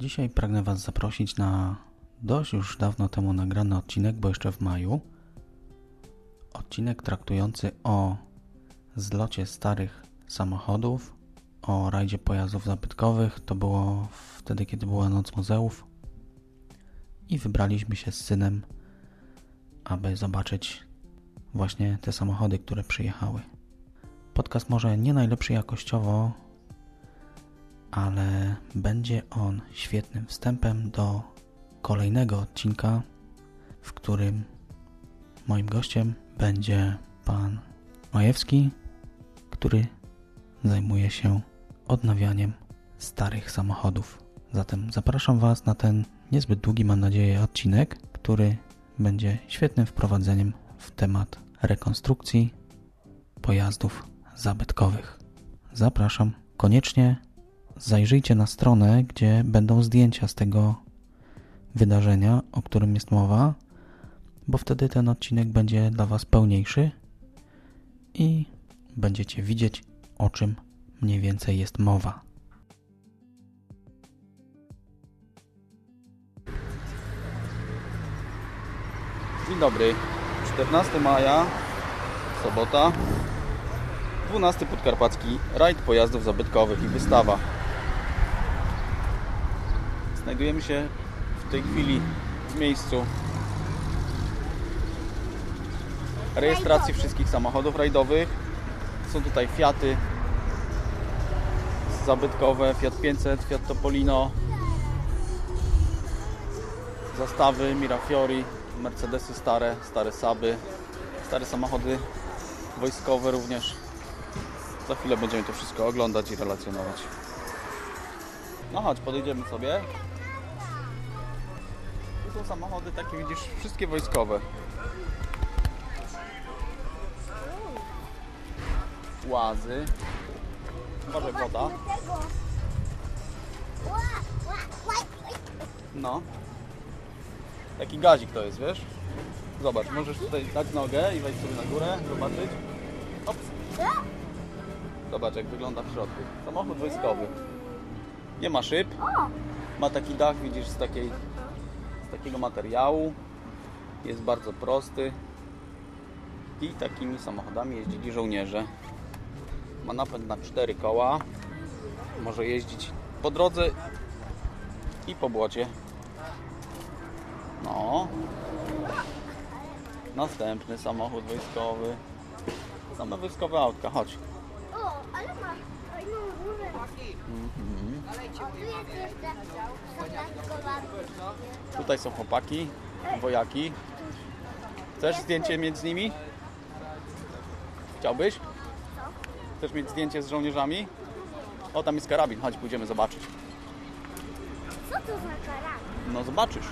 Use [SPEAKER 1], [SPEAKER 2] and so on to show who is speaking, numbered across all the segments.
[SPEAKER 1] Dzisiaj pragnę Was zaprosić na dość już dawno temu nagrany odcinek, bo jeszcze w maju. Odcinek traktujący o zlocie starych samochodów, o rajdzie pojazdów zabytkowych. To było wtedy, kiedy była Noc Muzeów. I wybraliśmy się z synem, aby zobaczyć właśnie te samochody, które przyjechały. Podcast może nie najlepszy jakościowo, ale będzie on świetnym wstępem do kolejnego odcinka, w którym moim gościem będzie pan Majewski, który zajmuje się odnawianiem starych samochodów. Zatem zapraszam Was na ten niezbyt długi, mam nadzieję, odcinek, który będzie świetnym wprowadzeniem w temat rekonstrukcji pojazdów zabytkowych. Zapraszam. Koniecznie zajrzyjcie na stronę, gdzie będą zdjęcia z tego wydarzenia, o którym jest mowa, bo wtedy ten odcinek będzie dla Was pełniejszy i będziecie widzieć, o czym mniej więcej jest mowa.
[SPEAKER 2] Dzień dobry. 14 maja, sobota. 12 Podkarpacki rajd pojazdów zabytkowych i wystawa. Znajdujemy się w tej chwili w miejscu rejestracji wszystkich samochodów rajdowych. Są tutaj Fiaty zabytkowe, Fiat 500, Fiat Topolino, zastawy Mirafiori, Mercedesy stare, stare Saby, stare samochody wojskowe również. Za chwilę będziemy to wszystko oglądać i relacjonować. No chodź, podejdziemy sobie. Są samochody takie, widzisz, wszystkie wojskowe. Łazy. Uważaj, woda. No. Taki gazik to jest, wiesz? Zobacz, możesz tutaj dać nogę i wejść sobie na górę, zobaczyć. Ops. Zobacz jak wygląda w środku. Samochód wojskowy. Nie ma szyb. Ma taki dach, widzisz, z, takiej, z takiego materiału. Jest bardzo prosty. I takimi samochodami jeździli żołnierze. Ma napęd na cztery koła. Może jeździć po drodze i po błocie. No. Następny samochód wojskowy. Same wojskowe autka, chodź.
[SPEAKER 3] O, ale ma fajną górę. O, tu jest jeszcze zaznaczkowa.
[SPEAKER 2] Tutaj są chłopaki, wojaki. Chcesz zdjęcie mieć z nimi? Chciałbyś? Chcesz mieć zdjęcie z żołnierzami? O, tam jest karabin, chodź, pójdziemy zobaczyć.
[SPEAKER 3] Co to za karabin?
[SPEAKER 2] No zobaczysz.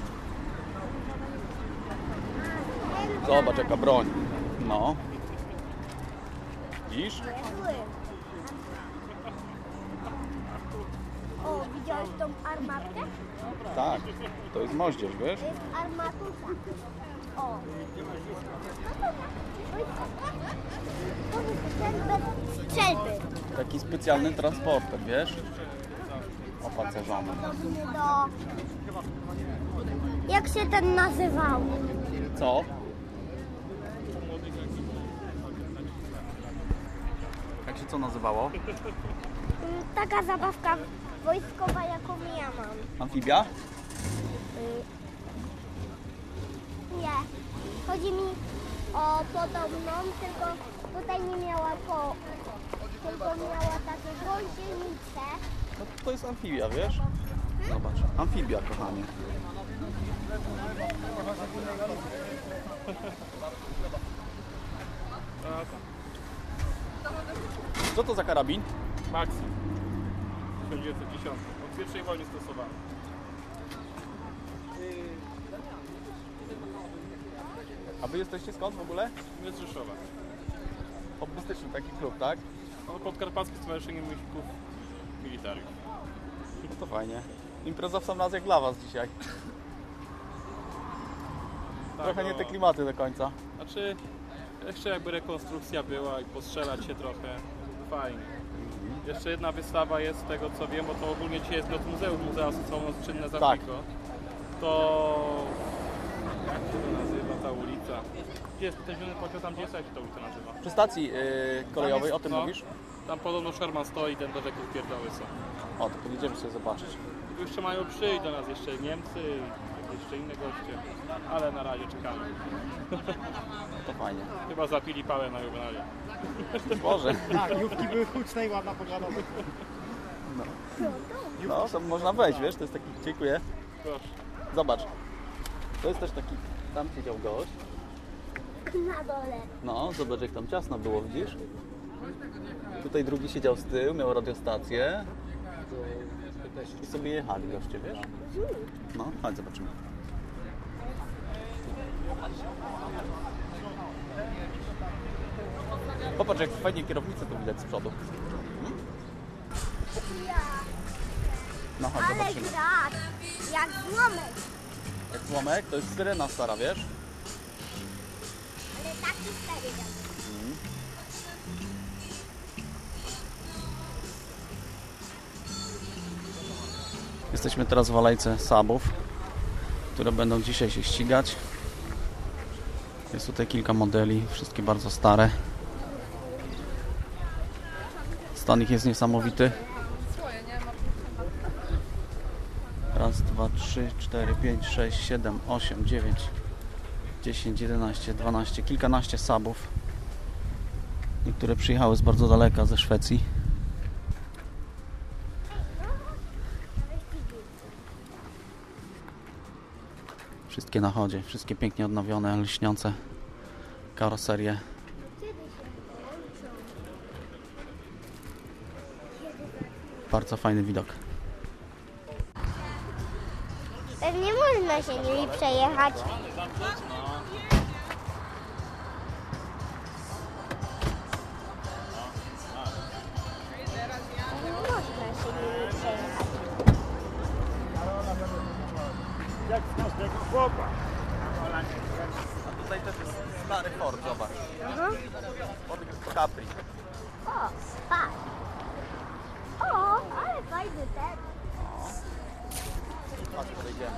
[SPEAKER 2] Zobacz jaka broń. No. Widzisz?
[SPEAKER 3] O, widziałeś tą armatkę?
[SPEAKER 2] Tak. To jest moździerz, wiesz?
[SPEAKER 3] To jest armatusa. O. To jest ten bez strzelby.
[SPEAKER 2] Taki specjalny transporter, wiesz? Opacerzony.
[SPEAKER 3] Podobny do... Jak się ten nazywał?
[SPEAKER 2] Co? Jak się co nazywało?
[SPEAKER 3] Mm, Taka zabawka wojskowa, jaką ja mam.
[SPEAKER 2] Amfibia?
[SPEAKER 3] Y, Nie. Chodzi mi o podobną, tylko tutaj nie miała ko... Tylko miała takie gąsienice.
[SPEAKER 2] No to jest amfibia, wiesz? Zobacz. Amfibia, kochanie. Co to za karabin?
[SPEAKER 4] Maxi 1910. Od pierwszej wojny stosowany.
[SPEAKER 2] A wy jesteście skąd w ogóle?
[SPEAKER 4] My z Rzeszowa.
[SPEAKER 2] Hobbystyczny taki klub, tak?
[SPEAKER 4] No, Podkarpackie Stowarzyszenie Muzików Militariów.
[SPEAKER 2] No to fajnie. Impreza w sam raz jak dla was dzisiaj. Trochę nie te
[SPEAKER 4] o-
[SPEAKER 2] klimaty do końca.
[SPEAKER 4] Znaczy, jeszcze jakby rekonstrukcja była i postrzelać się trochę, fajnie. Jeszcze jedna wystawa jest z tego co wiem, bo to ogólnie dzisiaj jest od muzeum, Muzea są czynne za
[SPEAKER 2] Tak.
[SPEAKER 4] Pico. To jak się to nazywa ta ulica? Gdzie jest ten zielony pociąg, tam gdzie jest, jak się ta ulica nazywa?
[SPEAKER 2] Przy stacji yy, kolejowej, o tym
[SPEAKER 4] no.
[SPEAKER 2] mówisz?
[SPEAKER 4] Tam podobno Sherman stoi, ten też jakieś pierdoły są.
[SPEAKER 2] O, to podjedziemy sobie zobaczyć.
[SPEAKER 4] Jeszcze mają przyjść do nas jeszcze Niemcy, jeszcze inne goście, ale na razie czekamy.
[SPEAKER 2] To fajnie.
[SPEAKER 4] Chyba zapili pałę na juwenalia.
[SPEAKER 2] Boże.
[SPEAKER 5] Tak, jówki były huczne i ładna pogoda.
[SPEAKER 2] No, to można wejść, wiesz, to jest taki, dziękuję.
[SPEAKER 4] Proszę.
[SPEAKER 2] Zobacz. To jest też taki, tam siedział gość.
[SPEAKER 3] Na dole.
[SPEAKER 2] No, zobacz jak tam ciasno było, widzisz? Tutaj drugi siedział z tyłu, miał radiostację. I sobie jechali goście, wiesz? No, chodź zobaczymy. Popatrz jak fajnie kierownicę tu widać z przodu. No chodź,
[SPEAKER 3] Ale
[SPEAKER 2] zobaczymy.
[SPEAKER 3] Jak złomek.
[SPEAKER 2] Jak złomek, to jest syrena stara, wiesz?
[SPEAKER 3] Ale taki stary.
[SPEAKER 2] Jesteśmy teraz w alejce Sabów, które będą dzisiaj się ścigać. Jest tutaj kilka modeli, wszystkie bardzo stare. Stan ich jest niesamowity. Raz, dwa, trzy, cztery, pięć, sześć, siedem, osiem, dziewięć, dziesięć, jedenaście, dwanaście, kilkanaście Sabów. Niektóre przyjechały z bardzo daleka, ze Szwecji. Wszystkie na chodzie, wszystkie pięknie odnowione, lśniące karoserie. Bardzo fajny widok.
[SPEAKER 3] Pewnie można się nimi przejechać.
[SPEAKER 2] A tutaj też jest stary Ford, zobacz. Ford Capri.
[SPEAKER 3] O, patrz. O, ale fajny ten.
[SPEAKER 2] Patrz, podejdziemy.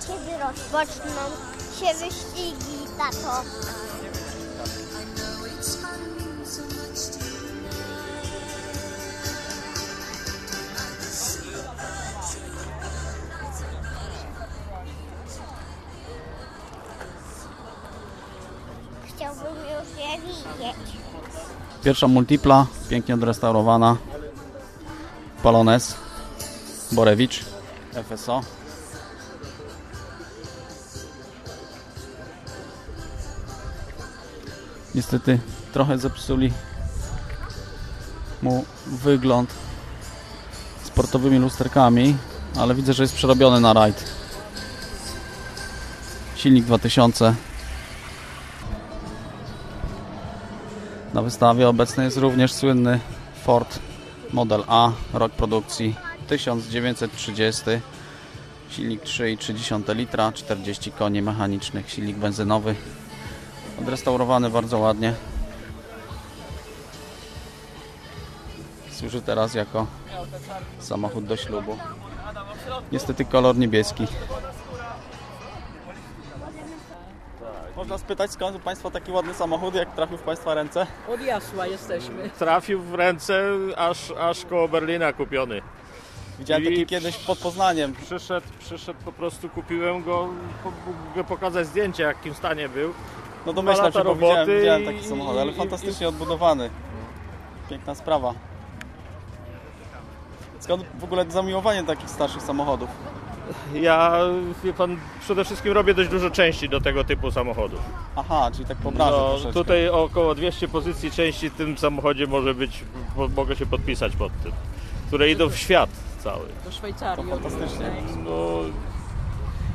[SPEAKER 3] Kiedy rozpoczną się wyścigi, tato? Chciałbym już je widzieć.
[SPEAKER 2] Pierwsza multipla, pięknie odrestaurowana. Polones, Borewicz, FSO. Niestety trochę zepsuli mu wygląd sportowymi lusterkami, ale widzę, że jest przerobiony na rajd. Silnik 2000 Na wystawie obecny jest również słynny Ford Model A, rok produkcji 1930, silnik 3,3 litra, 40 koni mechanicznych, silnik benzynowy, odrestaurowany bardzo ładnie. Służy teraz jako samochód do ślubu. Niestety kolor niebieski. Można spytać skąd u Państwa taki ładny samochód, jak trafił w Państwa ręce?
[SPEAKER 6] Od Jasła jesteśmy.
[SPEAKER 7] trafił w ręce aż, aż koło Berlina kupiony.
[SPEAKER 2] Widziałem
[SPEAKER 7] I
[SPEAKER 2] taki kiedyś pod Poznaniem.
[SPEAKER 7] Przyszedł, przyszedł po prostu, kupiłem go, mogę pokazać zdjęcie, jakim stanie był.
[SPEAKER 2] No domyślam się, bo widziałem, widziałem
[SPEAKER 7] i-
[SPEAKER 2] taki samochód, ale
[SPEAKER 7] i-
[SPEAKER 2] fantastycznie odbudowany. Piękna sprawa. Skąd w ogóle zamiłowanie takich starszych samochodów?
[SPEAKER 7] Ja, wie pan, przede wszystkim robię dość dużo części do tego typu samochodów.
[SPEAKER 2] Aha, czyli tak po branży
[SPEAKER 7] No,
[SPEAKER 2] troszeczkę.
[SPEAKER 7] tutaj około 200 pozycji części w tym samochodzie może być, mo- mogę się podpisać pod tym, które idą w świat cały.
[SPEAKER 6] Do Szwajcarii.
[SPEAKER 2] To fantastycznie.
[SPEAKER 7] No,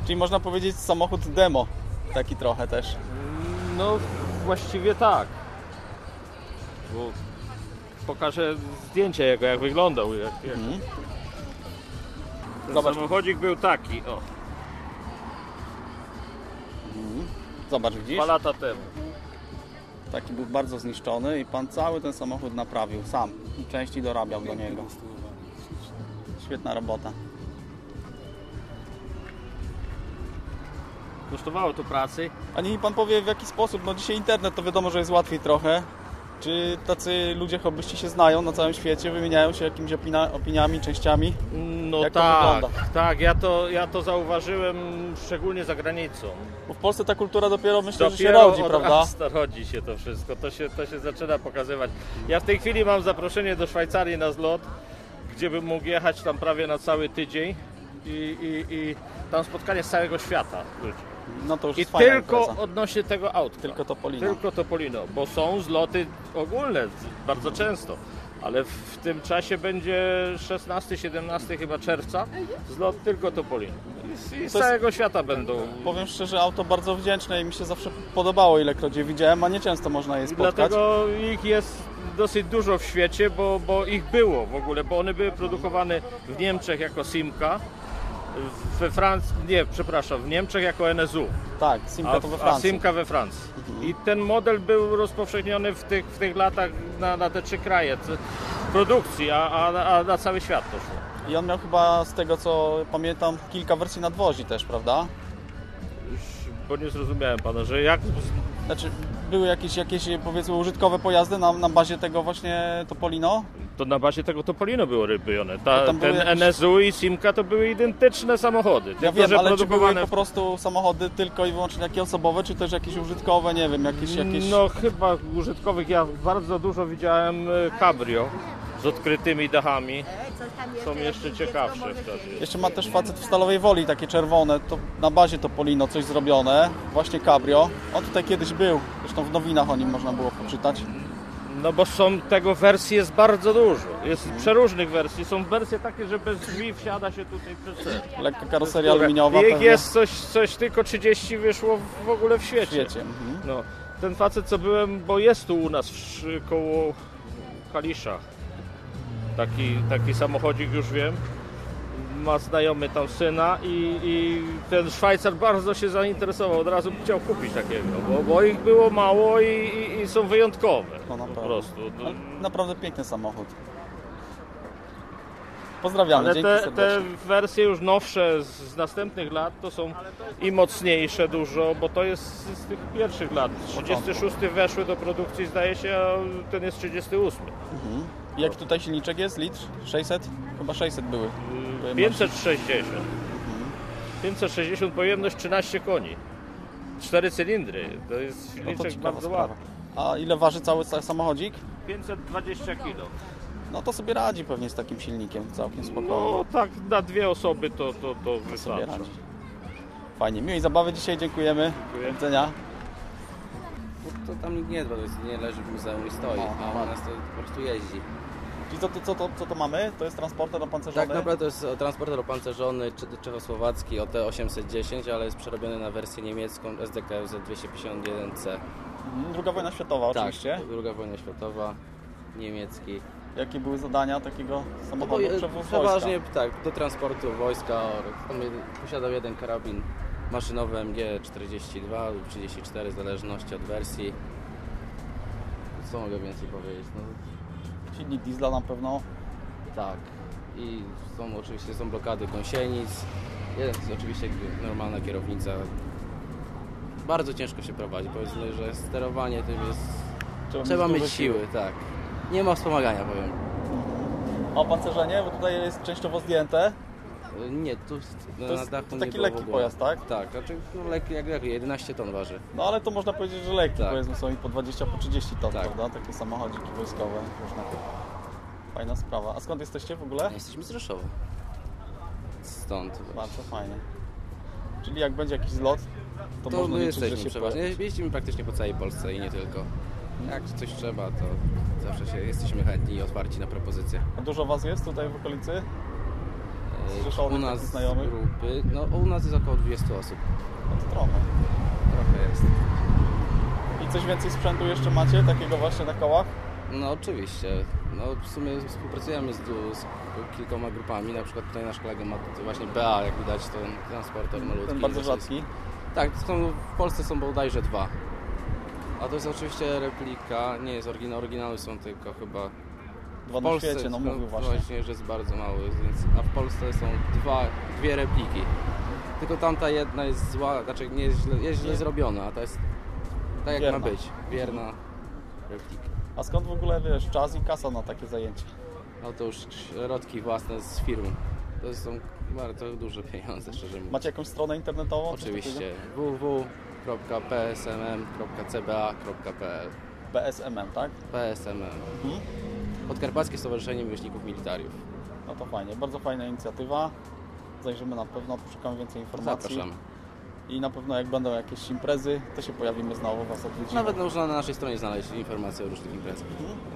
[SPEAKER 2] Czyli można powiedzieć samochód demo. Taki trochę też.
[SPEAKER 7] No właściwie tak. Bo pokażę zdjęcie jego, jak wyglądał. Jak, jak...
[SPEAKER 2] Mhm.
[SPEAKER 7] Ten
[SPEAKER 2] Zobacz.
[SPEAKER 7] samochodzik był taki, o,
[SPEAKER 2] Zobacz, widzisz?
[SPEAKER 7] dwa lata temu.
[SPEAKER 2] Taki był bardzo zniszczony i pan cały ten samochód naprawił sam. I części dorabiał do niego. Świetna robota.
[SPEAKER 7] Kosztowało to pracy.
[SPEAKER 2] A niech mi pan powie w jaki sposób, no dzisiaj internet to wiadomo, że jest łatwiej trochę. Czy tacy ludzie hobbyści się znają na całym świecie, wymieniają się jakimiś opina- opiniami, częściami?
[SPEAKER 7] No
[SPEAKER 2] Jak
[SPEAKER 7] tak, tak, ja to, ja to zauważyłem szczególnie za granicą.
[SPEAKER 2] Bo w Polsce ta kultura dopiero myślę, że się
[SPEAKER 7] Dopiero
[SPEAKER 2] rodzi,
[SPEAKER 7] od
[SPEAKER 2] prawda?
[SPEAKER 7] rodzi się to wszystko, to się, to się zaczyna pokazywać. Ja w tej chwili mam zaproszenie do Szwajcarii na zlot, gdzie bym mógł jechać tam prawie na cały tydzień i, i, i tam spotkanie z całego świata ludzi.
[SPEAKER 2] No to już
[SPEAKER 7] I
[SPEAKER 2] jest
[SPEAKER 7] tylko
[SPEAKER 2] impreza.
[SPEAKER 7] odnośnie tego autka.
[SPEAKER 2] Tylko Topolino.
[SPEAKER 7] Tylko Topolino, bo są zloty ogólne bardzo często. Ale w, tym czasie będzie 16-17 chyba czerwca zlot tylko Topolino. I, z- i
[SPEAKER 2] To jest-
[SPEAKER 7] całego świata będą.
[SPEAKER 2] Powiem szczerze, auto bardzo wdzięczne i mi się zawsze podobało, ilekroć je widziałem, a nie często można je
[SPEAKER 7] I
[SPEAKER 2] spotkać.
[SPEAKER 7] dlatego ich jest dosyć dużo w świecie, bo, bo ich było w ogóle, bo one były produkowane w Niemczech jako Simca, we Francji, nie, przepraszam, w Niemczech jako NSU,
[SPEAKER 2] Tak, Simca
[SPEAKER 7] a,
[SPEAKER 2] to we
[SPEAKER 7] a
[SPEAKER 2] Francji. Mhm.
[SPEAKER 7] Simca we Francji. I ten model był rozpowszechniony w tych, w tych latach na, na te trzy kraje produkcji, a, a, a na cały świat to szło.
[SPEAKER 2] I on miał chyba, z tego co pamiętam, kilka wersji nadwozi też, prawda?
[SPEAKER 7] Bo nie zrozumiałem pana, że jak
[SPEAKER 2] Znaczy, były jakieś, jakieś powiedzmy użytkowe pojazdy na, na bazie tego właśnie Topolino?
[SPEAKER 7] to na bazie tego Topolino było robione. Ta, ten
[SPEAKER 2] jakieś-
[SPEAKER 7] NSU i Simca to były identyczne samochody.
[SPEAKER 2] Ja wiem, ale czy były
[SPEAKER 7] produkowane
[SPEAKER 2] po prostu samochody tylko i wyłącznie takie osobowe, czy też jakieś użytkowe, nie wiem, jakieś... jakieś...
[SPEAKER 7] No chyba użytkowych ja bardzo dużo widziałem e, cabrio z odkrytymi dachami. Są jeszcze ciekawsze wtedy.
[SPEAKER 2] Jeszcze ma też facet w Stalowej Woli, takie czerwone, to na bazie Topolino coś zrobione, właśnie cabrio. On tutaj kiedyś był, zresztą w nowinach o nim można było poczytać.
[SPEAKER 7] No bo są tego wersji jest bardzo dużo. Jest przeróżnych wersji. Są wersje takie, że bez drzwi wsiada się tutaj przez.
[SPEAKER 2] Lekka karoseria aluminiowa
[SPEAKER 7] I ich jest coś, coś tylko 30 wyszło w ogóle w świecie.
[SPEAKER 2] w świecie. Mhm.
[SPEAKER 7] No, ten facet co byłem, bo jest tu u nas w, koło Kalisza. Taki, taki samochodzik już wiem. Ma znajomy tam syna i, i ten Szwajcar bardzo się zainteresował. Od razu chciał kupić takiego, bo, bo ich było mało i, i, i są wyjątkowe.
[SPEAKER 2] No, na
[SPEAKER 7] po prostu.
[SPEAKER 2] Ale Naprawdę piękny samochód. Pozdrawiamy,
[SPEAKER 7] Ale te, te wersje już nowsze z, z następnych lat to są i mocniejsze dużo, bo to jest z tych pierwszych lat. 36 weszły do produkcji zdaje się, a ten jest 38.
[SPEAKER 2] I Jak tutaj silniczek jest? Litr? 600? Chyba 600 były. Były
[SPEAKER 7] 560. 560 pojemność 13 koni. 4 cylindry. To jest
[SPEAKER 2] No to
[SPEAKER 7] silniczek bardzo ładny.
[SPEAKER 2] A ile waży cały sa- samochodzik?
[SPEAKER 7] 520 kg.
[SPEAKER 2] No to sobie radzi pewnie z takim silnikiem, całkiem spokojnie.
[SPEAKER 7] No tak na dwie osoby to, to, to
[SPEAKER 2] radzi. Fajnie, miłej zabawy dzisiaj, dziękujemy. Do widzenia.
[SPEAKER 6] To tam nikt nie dba, to jest, nie leży w muzeum i stoi,
[SPEAKER 2] O,
[SPEAKER 6] a u nas to po prostu jeździ.
[SPEAKER 2] Czyli co, to, co, to, co to mamy? To jest transporter opancerzony?
[SPEAKER 6] Tak naprawdę to jest transporter opancerzony cze- czechosłowacki OT-810, ale jest przerobiony na wersję niemiecką SDKFZ 251C.
[SPEAKER 2] Mhm, Druga wojna światowa
[SPEAKER 6] Tak,
[SPEAKER 2] oczywiście.
[SPEAKER 6] druga wojna światowa, niemiecki.
[SPEAKER 2] Jakie były zadania takiego samochodu?
[SPEAKER 6] je-
[SPEAKER 2] Przewóz
[SPEAKER 6] przeważnie
[SPEAKER 2] wojska.
[SPEAKER 6] tak, do transportu wojska. Jed- posiadał jeden karabin maszynowy MG42 lub 34 w zależności od wersji. Co mogę więcej powiedzieć? No,
[SPEAKER 2] Silnik diesla na pewno.
[SPEAKER 6] Tak. I są oczywiście są blokady gąsienic. Jest oczywiście normalna kierownica. Bardzo ciężko się prowadzi. Powiedzmy, że sterowanie tym jest. Trzeba
[SPEAKER 2] duże
[SPEAKER 6] mieć siły, tak. Nie ma wspomagania, powiem.
[SPEAKER 2] A opancerzenie? Bo tutaj jest częściowo zdjęte.
[SPEAKER 6] Nie, tu
[SPEAKER 2] To
[SPEAKER 6] na
[SPEAKER 2] jest
[SPEAKER 6] dachu
[SPEAKER 2] to
[SPEAKER 6] nie
[SPEAKER 2] taki
[SPEAKER 6] było
[SPEAKER 2] lekki pojazd, tak?
[SPEAKER 6] Tak, znaczy no, lekki jak lekki, 11 ton waży.
[SPEAKER 2] No ale to można powiedzieć, że lekki,
[SPEAKER 6] Tak.
[SPEAKER 2] powiedzmy są i po 20, po 30 ton,
[SPEAKER 6] Tak.
[SPEAKER 2] prawda? Takie samochodziki wojskowe, różne. Fajna sprawa. A skąd jesteście w ogóle?
[SPEAKER 6] Jesteśmy z Rzeszowa. Stąd.
[SPEAKER 2] Bardzo fajnie. Czyli jak będzie jakiś zlot, to,
[SPEAKER 6] To
[SPEAKER 2] można
[SPEAKER 6] my
[SPEAKER 2] liczyć, że się
[SPEAKER 6] przeważnie. Jeździmy praktycznie po całej Polsce i nie tylko. Jak coś trzeba, to zawsze się jesteśmy chętni i otwarci na propozycje.
[SPEAKER 2] A dużo was jest tutaj w okolicy? zrzeszonych
[SPEAKER 6] u nas
[SPEAKER 2] znajomych?
[SPEAKER 6] grupy, no u nas jest około 20 osób.
[SPEAKER 2] No to trochę.
[SPEAKER 6] Trochę jest.
[SPEAKER 2] I coś więcej sprzętu jeszcze macie, takiego właśnie na kołach?
[SPEAKER 6] No oczywiście. No w sumie współpracujemy z, z kilkoma grupami, na przykład tutaj nasz kolega ma właśnie BA, jak widać, ten transporter malutki.
[SPEAKER 2] Ten bardzo rzadki.
[SPEAKER 6] Tak, są, w Polsce są bodajże dwa. A to jest oczywiście replika, nie jest oryginał, oryginały są tylko chyba
[SPEAKER 2] Dwa
[SPEAKER 6] w
[SPEAKER 2] na
[SPEAKER 6] Polsce,
[SPEAKER 2] świecie, no mówił właśnie.
[SPEAKER 6] właśnie, że jest bardzo mały, więc, a w Polsce są dwa, dwie repliki. Tylko tamta jedna jest zła, znaczy nie jest źle, jest źle zrobiona, a ta jest tak jak
[SPEAKER 2] Wierna.
[SPEAKER 6] ma być, wierna replika.
[SPEAKER 2] A skąd w ogóle, wiesz, czas i kasa na takie zajęcia?
[SPEAKER 6] No to już środki własne z firm. To są bardzo duże pieniądze, szczerze mówiąc.
[SPEAKER 2] Macie jakąś stronę internetową?
[SPEAKER 6] Oczywiście www.psmm.cba.pl
[SPEAKER 2] BSMM, tak?
[SPEAKER 6] PSMM.
[SPEAKER 2] Mhm.
[SPEAKER 6] Podkarpackie Stowarzyszenie Miłośników Militariów.
[SPEAKER 2] No to fajnie, bardzo fajna inicjatywa. Zajrzymy na pewno, poszukamy więcej informacji.
[SPEAKER 6] Zapraszam.
[SPEAKER 2] I na pewno jak będą jakieś imprezy, to się pojawimy znowu, Was odwiedzimy.
[SPEAKER 6] Nawet można na naszej stronie znaleźć informacje o różnych imprezach.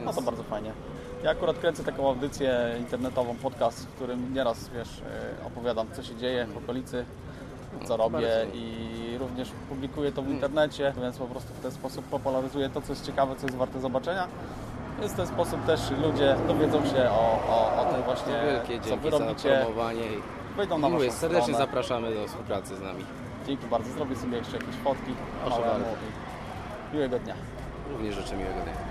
[SPEAKER 2] No to bardzo fajnie. Ja akurat kręcę taką audycję internetową, podcast, w którym nieraz, wiesz, e, opowiadam, co się dzieje w okolicy, co robię
[SPEAKER 6] bardzo.
[SPEAKER 2] i również publikuję to w internecie, więc po prostu w ten sposób popularyzuję to, co jest ciekawe, co jest warte zobaczenia. Więc w ten sposób też ludzie dowiedzą się o, o, o tym właśnie,
[SPEAKER 6] Wielkie
[SPEAKER 2] co Wy robicie. Wejdą na
[SPEAKER 6] Mówię,
[SPEAKER 2] Waszą
[SPEAKER 6] serdecznie
[SPEAKER 2] stronę.
[SPEAKER 6] zapraszamy do współpracy z nami.
[SPEAKER 2] Dzięki bardzo. Zrobię sobie jeszcze jakieś fotki.
[SPEAKER 6] Proszę
[SPEAKER 2] małemu
[SPEAKER 6] bardzo.
[SPEAKER 2] i Miłego dnia.
[SPEAKER 6] Również życzę miłego dnia.